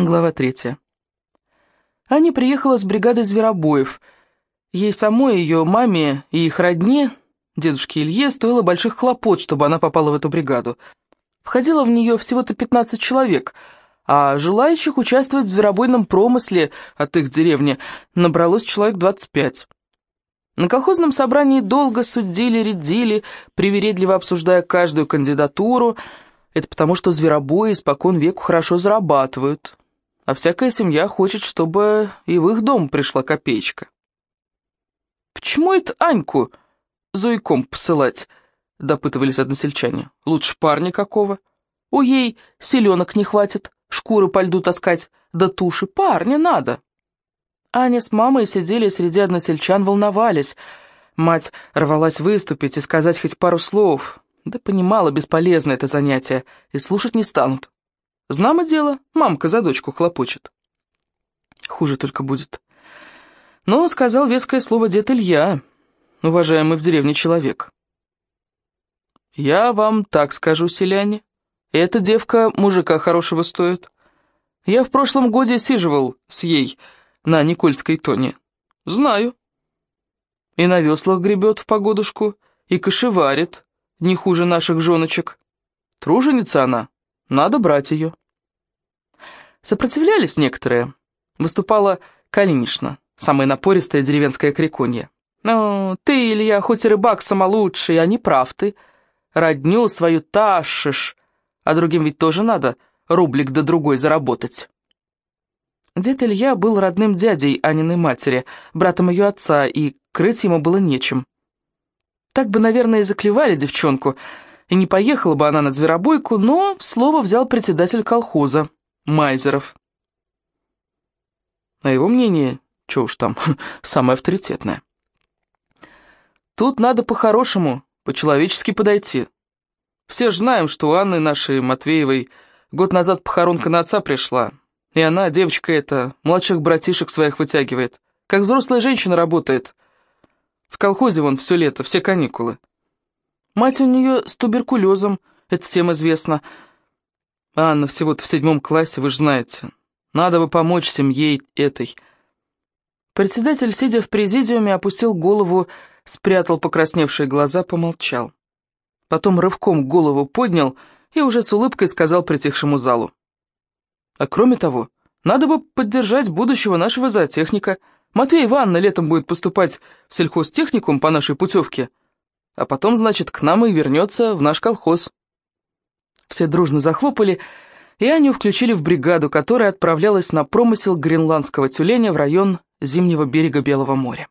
Глава третья. Аня приехала с бригадой зверобоев. Ей самой, ее маме и их родне, дедушке Илье, стоило больших хлопот, чтобы она попала в эту бригаду. Входило в нее всего-то 15 человек, а желающих участвовать в зверобойном промысле от их деревни набралось человек 25. На колхозном собрании долго судили, редили, привередливо обсуждая каждую кандидатуру. Это потому, что зверобои испокон веку хорошо зарабатывают а всякая семья хочет, чтобы и в их дом пришла копеечка. «Почему это Аньку зойком посылать?» — допытывались односельчане. «Лучше парня какого. У ей селенок не хватит, шкуры по льду таскать, да туши. Парня надо». Аня с мамой сидели среди односельчан, волновались. Мать рвалась выступить и сказать хоть пару слов, да понимала, бесполезно это занятие, и слушать не станут. Знамо дело, мамка за дочку хлопочет. Хуже только будет. Но сказал веское слово дед Илья, уважаемый в деревне человек. Я вам так скажу, селяне, эта девка мужика хорошего стоит. Я в прошлом годе сиживал с ей на Никольской тоне. Знаю. И на веслах гребет в погодушку, и кошеварит, не хуже наших женочек. Труженица она, надо брать ее. Сопротивлялись некоторые. Выступала Калинишна, самая напористая деревенская крикунья. «Ну, ты, Илья, хоть и рыбак самолучший, а не прав ты. Родню свою тащишь, а другим ведь тоже надо рублик да другой заработать». Дед Илья был родным дядей Аниной матери, братом ее отца, и крыть ему было нечем. Так бы, наверное, и заклевали девчонку, и не поехала бы она на зверобойку, но слово взял председатель колхоза, Майзеров. А его мнение, что уж там, самое авторитетное. Тут надо по-хорошему, по-человечески подойти. Все же знаем, что у Анны нашей Матвеевой год назад похоронка на отца пришла, и она, девочка эта, младших братишек своих вытягивает, как взрослая женщина работает. В колхозе вон все лето, все каникулы. Мать у нее с туберкулезом, это всем известно. Анна всего-то в седьмом классе, вы же знаете. Надо бы помочь семье этой. Председатель, сидя в президиуме, опустил голову, спрятал покрасневшие глаза, помолчал. Потом рывком голову поднял и уже с улыбкой сказал притихшему залу. А кроме того, надо бы поддержать будущего нашего зоотехника. Матвей Ивановна летом будет поступать в сельхозтехникум по нашей путевке а потом, значит, к нам и вернется в наш колхоз. Все дружно захлопали, и Аню включили в бригаду, которая отправлялась на промысел гренландского тюленя в район зимнего берега Белого моря.